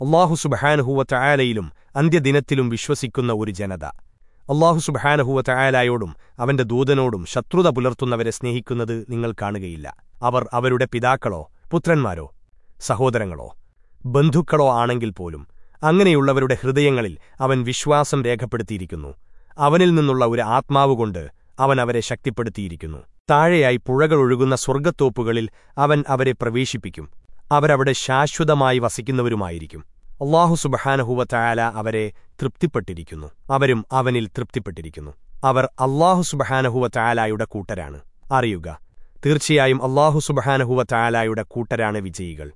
അള്ളാഹു സുബഹാനഹുവ ചായാലയിലും അന്ത്യദിനത്തിലും വിശ്വസിക്കുന്ന ഒരു ജനത. അള്ളാഹു സുബഹാനഹുവ ചായാലായോടും അവന്റെ ദൂതനോടും ശത്രുത പുലർത്തുന്നവരെ സ്നേഹിക്കുന്നത് നിങ്ങൾ കാണുകയില്ല. അവർ അവരുടെ പിതാക്കളോ പുത്രന്മാരോ സഹോദരങ്ങളോ ബന്ധുക്കളോ ആണെങ്കിൽ പോലും അങ്ങനെയുള്ളവരുടെ ഹൃദയങ്ങളിൽ അവൻ വിശ്വാസം രേഖപ്പെടുത്തിയിരിക്കുന്നു. അവനിൽ നിന്നുള്ള ഒരു ആത്മാവുകൊണ്ട് അവൻ അവരെ ശക്തിപ്പെടുത്തിയിരിക്കുന്നു. താഴെയായി പുഴകളൊഴുകുന്ന സ്വർഗത്തോപ്പുകളിൽ അവൻ അവരെ പ്രവേശിപ്പിക്കും. അവരവിടെ ശാശ്വതമായി വസിക്കുന്നവരുമായിരിക്കും. അള്ളാഹു സുബഹാനഹുവ അവരെ തൃപ്തിപ്പെട്ടിരിക്കുന്നു. അവരും അവനിൽ തൃപ്തിപ്പെട്ടിരിക്കുന്നു. അവർ അള്ളാഹു സുബഹാനഹുവ ചായാലായുടെ കൂട്ടരാണ്. അറിയുക തീർച്ചയായും അള്ളാഹു സുബഹാനഹുവ ചായാലായുടെ കൂട്ടരാണ് വിജയികൾ.